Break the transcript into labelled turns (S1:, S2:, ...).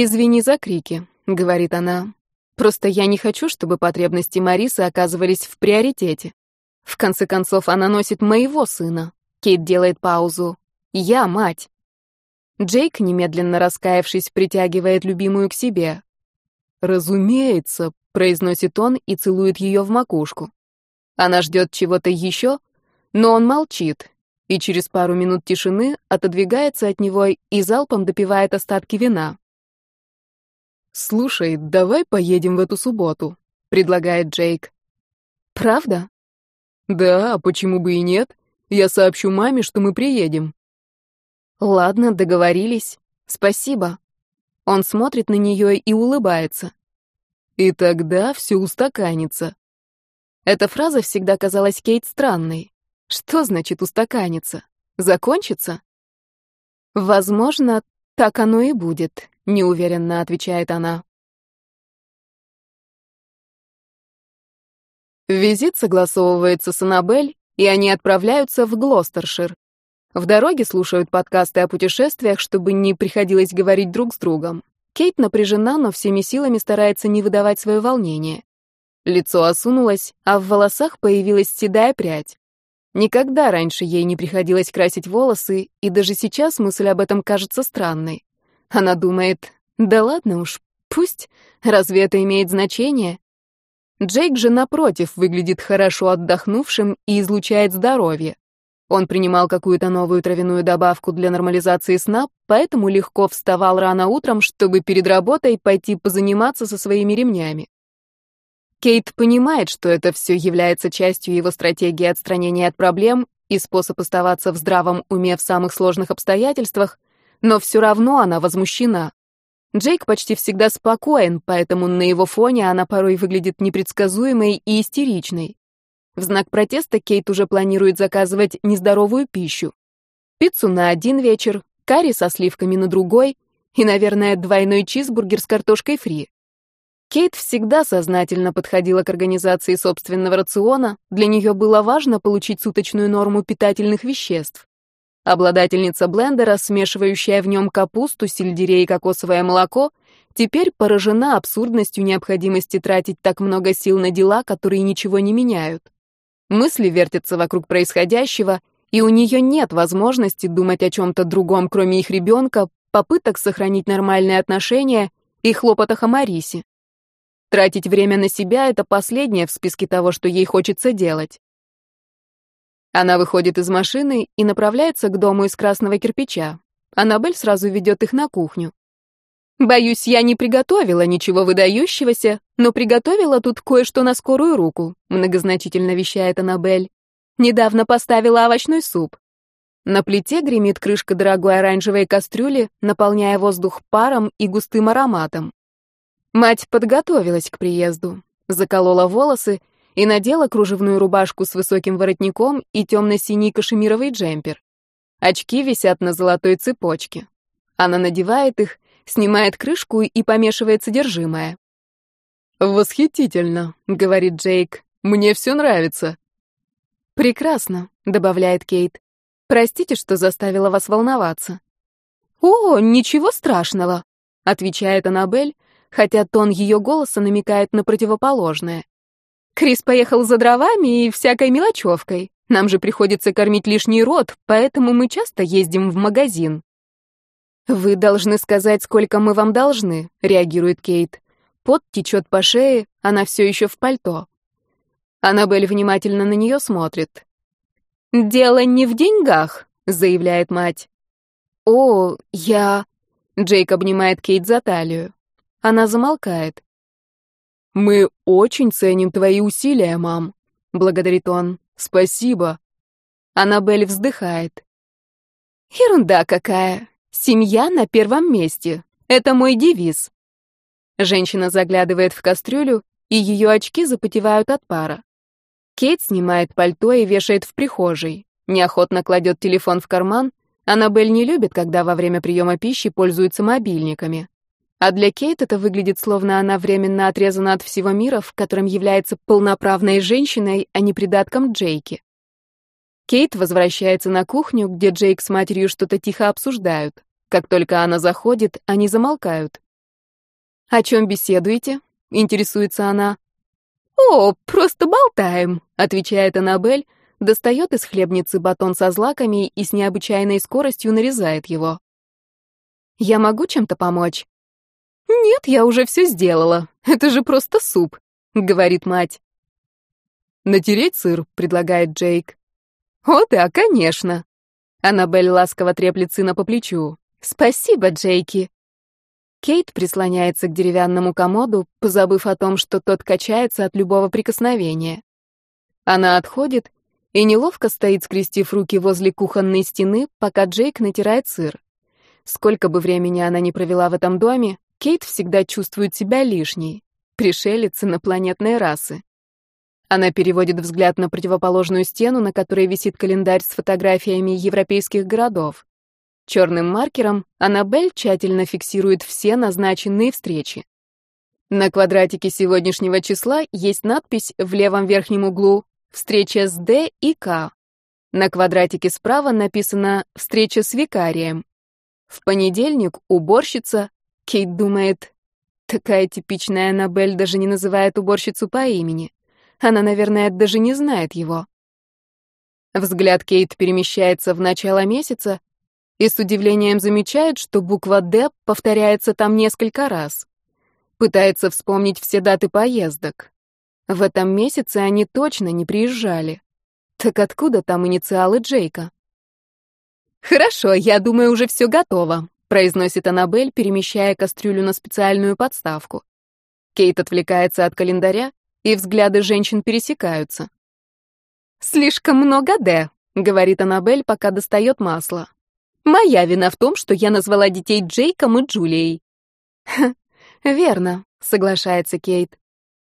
S1: «Извини за крики», — говорит она. «Просто я не хочу, чтобы потребности Марисы оказывались в приоритете. В конце концов, она носит моего сына». Кейт делает паузу. «Я мать». Джейк, немедленно раскаявшись, притягивает любимую к себе. «Разумеется», — произносит он и целует ее в макушку. Она ждет чего-то еще, но он молчит, и через пару минут тишины отодвигается от него и залпом допивает остатки вина. «Слушай, давай поедем в эту субботу», — предлагает Джейк. «Правда?» «Да, почему бы и нет? Я сообщу маме, что мы приедем». «Ладно, договорились. Спасибо». Он смотрит на нее и улыбается. «И тогда все устаканится». Эта фраза всегда казалась Кейт странной. Что значит устаканится? Закончится? Возможно, так оно и будет, неуверенно отвечает она. Визит согласовывается с Аннабель, и они отправляются в Глостершир. В дороге слушают подкасты о путешествиях, чтобы не приходилось говорить друг с другом. Кейт напряжена, но всеми силами старается не выдавать свое волнение. Лицо осунулось, а в волосах появилась седая прядь. Никогда раньше ей не приходилось красить волосы, и даже сейчас мысль об этом кажется странной. Она думает, да ладно уж, пусть, разве это имеет значение? Джейк же, напротив, выглядит хорошо отдохнувшим и излучает здоровье. Он принимал какую-то новую травяную добавку для нормализации сна, поэтому легко вставал рано утром, чтобы перед работой пойти позаниматься со своими ремнями. Кейт понимает, что это все является частью его стратегии отстранения от проблем и способ оставаться в здравом уме в самых сложных обстоятельствах, но все равно она возмущена. Джейк почти всегда спокоен, поэтому на его фоне она порой выглядит непредсказуемой и истеричной. В знак протеста Кейт уже планирует заказывать нездоровую пищу. Пиццу на один вечер, карри со сливками на другой и, наверное, двойной чизбургер с картошкой фри. Кейт всегда сознательно подходила к организации собственного рациона, для нее было важно получить суточную норму питательных веществ. Обладательница блендера, смешивающая в нем капусту, сельдерей и кокосовое молоко, теперь поражена абсурдностью необходимости тратить так много сил на дела, которые ничего не меняют. Мысли вертятся вокруг происходящего, и у нее нет возможности думать о чем-то другом, кроме их ребенка, попыток сохранить нормальные отношения и хлопотах о Марисе. Тратить время на себя — это последнее в списке того, что ей хочется делать. Она выходит из машины и направляется к дому из красного кирпича. Аннабель сразу ведет их на кухню. «Боюсь, я не приготовила ничего выдающегося, но приготовила тут кое-что на скорую руку», многозначительно вещает Аннабель. «Недавно поставила овощной суп. На плите гремит крышка дорогой оранжевой кастрюли, наполняя воздух паром и густым ароматом. Мать подготовилась к приезду, заколола волосы и надела кружевную рубашку с высоким воротником и темно-синий кашемировый джемпер. Очки висят на золотой цепочке. Она надевает их, снимает крышку и помешивает содержимое. «Восхитительно», — говорит Джейк. «Мне все нравится». «Прекрасно», — добавляет Кейт. «Простите, что заставила вас волноваться». «О, ничего страшного», — отвечает Аннабель, хотя тон ее голоса намекает на противоположное. Крис поехал за дровами и всякой мелочевкой. Нам же приходится кормить лишний род, поэтому мы часто ездим в магазин. «Вы должны сказать, сколько мы вам должны», — реагирует Кейт. Пот течет по шее, она все еще в пальто. Аннабель внимательно на нее смотрит. «Дело не в деньгах», — заявляет мать. «О, я...» Джейк обнимает Кейт за талию. Она замолкает. «Мы очень ценим твои усилия, мам», — благодарит он. «Спасибо». Аннабель вздыхает. «Ерунда какая. Семья на первом месте. Это мой девиз». Женщина заглядывает в кастрюлю, и ее очки запотевают от пара. Кейт снимает пальто и вешает в прихожей. Неохотно кладет телефон в карман. Аннабель не любит, когда во время приема пищи пользуются мобильниками. А для Кейт это выглядит, словно она временно отрезана от всего мира, в котором является полноправной женщиной, а не придатком Джейки. Кейт возвращается на кухню, где Джейк с матерью что-то тихо обсуждают. Как только она заходит, они замолкают. «О чем беседуете?» — интересуется она. «О, просто болтаем», — отвечает Аннабель, достает из хлебницы батон со злаками и с необычайной скоростью нарезает его. «Я могу чем-то помочь?» «Нет, я уже все сделала. Это же просто суп», — говорит мать.
S2: «Натереть сыр», — предлагает Джейк.
S1: «О да, конечно». Аннабель ласково треплет сына по плечу. «Спасибо, Джейки». Кейт прислоняется к деревянному комоду, позабыв о том, что тот качается от любого прикосновения. Она отходит и неловко стоит, скрестив руки возле кухонной стены, пока Джейк натирает сыр. Сколько бы времени она ни провела в этом доме, Кейт всегда чувствует себя лишней, пришелец инопланетной расы. Она переводит взгляд на противоположную стену, на которой висит календарь с фотографиями европейских городов. Черным маркером Аннабель тщательно фиксирует все назначенные встречи. На квадратике сегодняшнего числа есть надпись в левом верхнем углу «Встреча с Д и К». На квадратике справа написано «Встреча с викарием». В понедельник уборщица, Кейт думает, такая типичная Аннабель даже не называет уборщицу по имени. Она, наверное, даже не знает его. Взгляд Кейт перемещается в начало месяца и с удивлением замечает, что буква «Д» повторяется там несколько раз. Пытается вспомнить все даты поездок. В этом месяце они точно не приезжали. Так откуда там инициалы Джейка? «Хорошо, я думаю, уже все готово», — произносит Аннабель, перемещая кастрюлю на специальную подставку. Кейт отвлекается от календаря и взгляды женщин пересекаются. «Слишком много «Д», — говорит Аннабель, пока достает масло. «Моя вина в том, что я назвала детей Джейком и Джулией». верно», — соглашается Кейт.